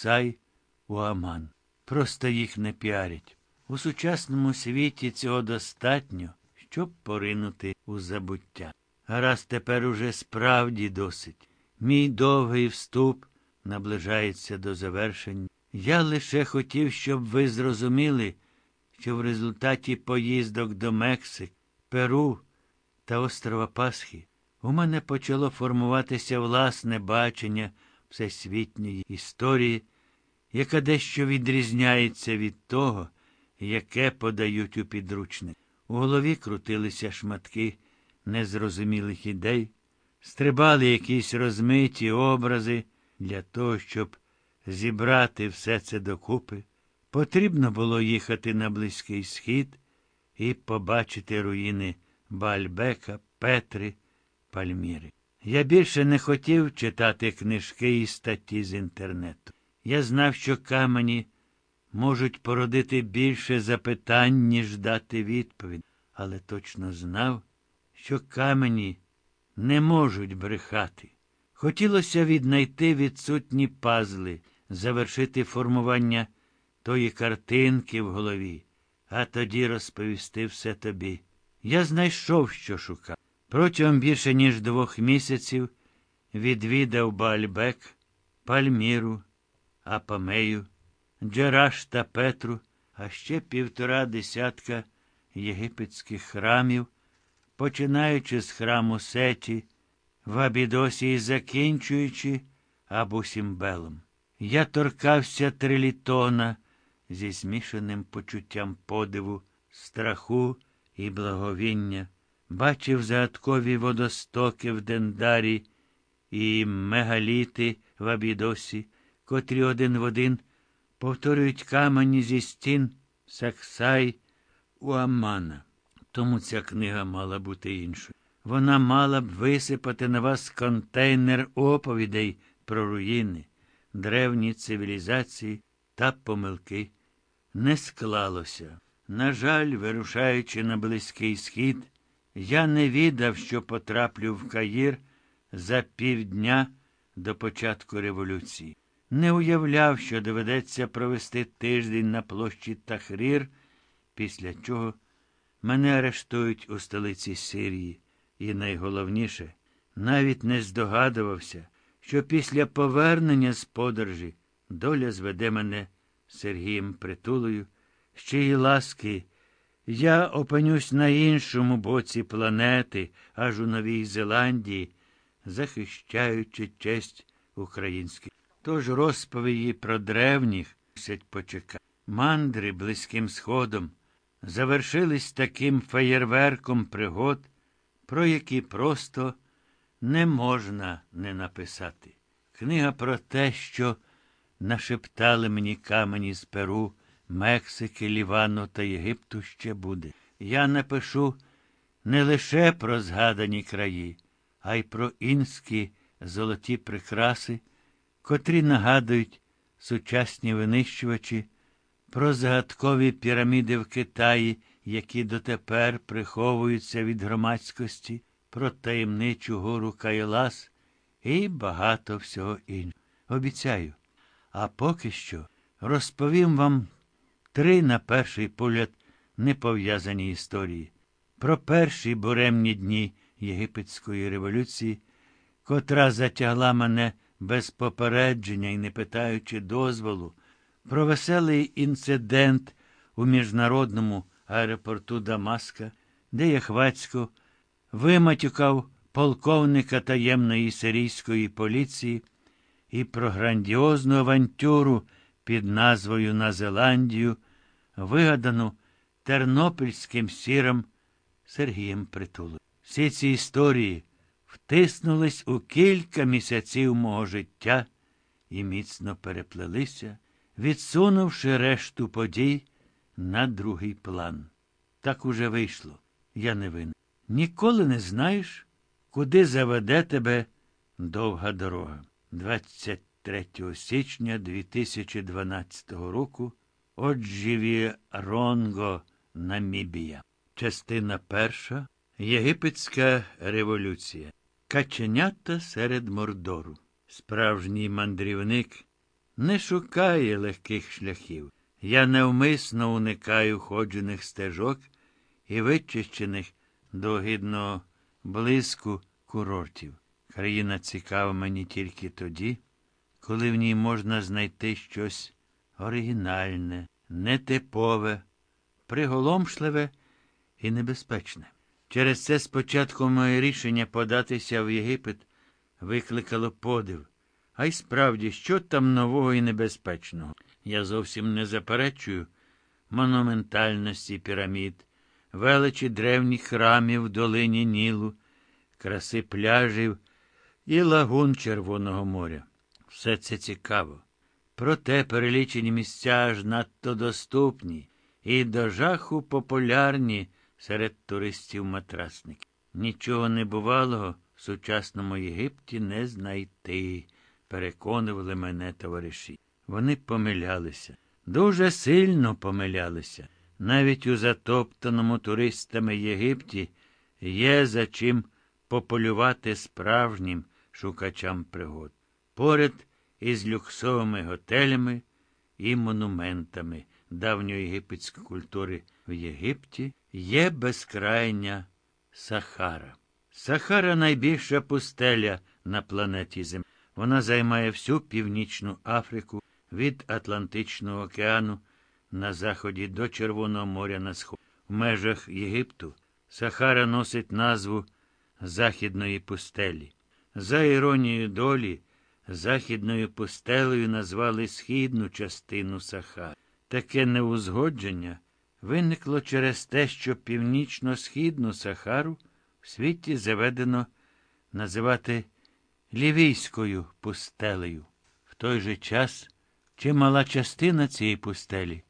Саксай Уаман. Просто їх не піарять. У сучасному світі цього достатньо, щоб поринути у забуття. Гаразд тепер уже справді досить. Мій довгий вступ наближається до завершення. Я лише хотів, щоб ви зрозуміли, що в результаті поїздок до Мексик, Перу та острова Пасхи у мене почало формуватися власне бачення всесвітньої історії, яка дещо відрізняється від того, яке подають у підручник. У голові крутилися шматки незрозумілих ідей, стрибали якісь розмиті образи для того, щоб зібрати все це докупи. Потрібно було їхати на Близький Схід і побачити руїни Бальбека, Петри, Пальміри. Я більше не хотів читати книжки і статті з інтернету. Я знав, що камені можуть породити більше запитань, ніж дати відповідь, але точно знав, що камені не можуть брехати. Хотілося віднайти відсутні пазли, завершити формування тої картинки в голові, а тоді розповісти все тобі. Я знайшов, що шукав. Протягом більше ніж двох місяців відвідав Бальбек, Пальміру, Апамею, Джераш та Петру, а ще півтора десятка єгипетських храмів, починаючи з храму Сеті, в Абідосі і закінчуючи Абусімбелом. Я торкався трилітона зі змішаним почуттям подиву, страху і благовіння, бачив загадкові водостоки в Дендарі і мегаліти в Абідосі, котрі один в один повторюють камені зі стін Саксай Уамана. Тому ця книга мала бути іншою. Вона мала б висипати на вас контейнер оповідей про руїни, древні цивілізації та помилки. Не склалося. На жаль, вирушаючи на Близький Схід, я не відав, що потраплю в Каїр за півдня до початку революції. Не уявляв, що доведеться провести тиждень на площі Тахрір, після чого мене арештують у столиці Сирії. І найголовніше, навіть не здогадувався, що після повернення з подорожі доля зведе мене Сергієм Притулою, з чиї ласки я опинюсь на іншому боці планети, аж у Новій Зеландії, захищаючи честь українських. Тож розповіді про древніх сять почека. Мандри близьким сходом завершились таким феєрверком пригод про які просто не можна не написати. Книга про те, що нашептали мені камені з Перу, Мексики, Лівану та Єгипту ще буде. Я напишу не лише про згадані краї, а й про інські золоті прикраси, котрі нагадують сучасні винищувачі, про загадкові піраміди в Китаї які дотепер приховуються від громадськості, про таємничу гору Кайлас і багато всього іншого. Обіцяю. А поки що розповім вам три, на перший погляд, непов'язані історії. Про перші буремні дні Єгипетської революції, котра затягла мене без попередження і не питаючи дозволу, про веселий інцидент у міжнародному аеропорту Дамаска, де я хвацько виматюкав полковника таємної сирійської поліції і про грандіозну авантюру під назвою На Зеландію, вигадану тернопільським сіром Сергієм Притулою. Всі ці історії втиснулись у кілька місяців мого життя і міцно переплелися, відсунувши решту подій на другий план. Так уже вийшло. Я не винен. Ніколи не знаєш, куди заведе тебе довга дорога. 23 січня 2012 року Оджіві Ронго, Намібія. Частина перша Єгипетська революція. Каченята серед Мордору. Справжній мандрівник не шукає легких шляхів. Я невмисно уникаю ходжених стежок і вичищених до огидного блиску курортів. Країна цікава мені тільки тоді, коли в ній можна знайти щось оригінальне, нетипове, приголомшливе і небезпечне. Через це спочатку моє рішення податися в Єгипет викликало подив. А й справді, що там нового і небезпечного? Я зовсім не заперечую монументальності пірамід, величі древніх храмів в долині Нілу, краси пляжів і лагун Червоного моря. Все це цікаво. Проте перелічені місця аж надто доступні і до жаху популярні серед туристів-матрасників. Нічого небувалого в сучасному Єгипті не знайти, переконували мене товариші. Вони помилялися, дуже сильно помилялися. Навіть у затоптаному туристами Єгипті є за чим пополювати справжнім шукачам пригод. Поряд із люксовими готелями і монументами давньої єгипетської культури в Єгипті є безкрайня Сахара. Сахара найбільша пустеля на планеті Земля. Вона займає всю Північну Африку від Атлантичного океану на заході до Червоного моря на сході. В межах Єгипту Сахара носить назву Західної пустелі. За іронією долі, Західною пустелею назвали східну частину Сахари. Таке неузгодження виникло через те, що північно-східну Сахару в світі заведено називати Лівійською пустелею. В той же час чимала частина цієї пустелі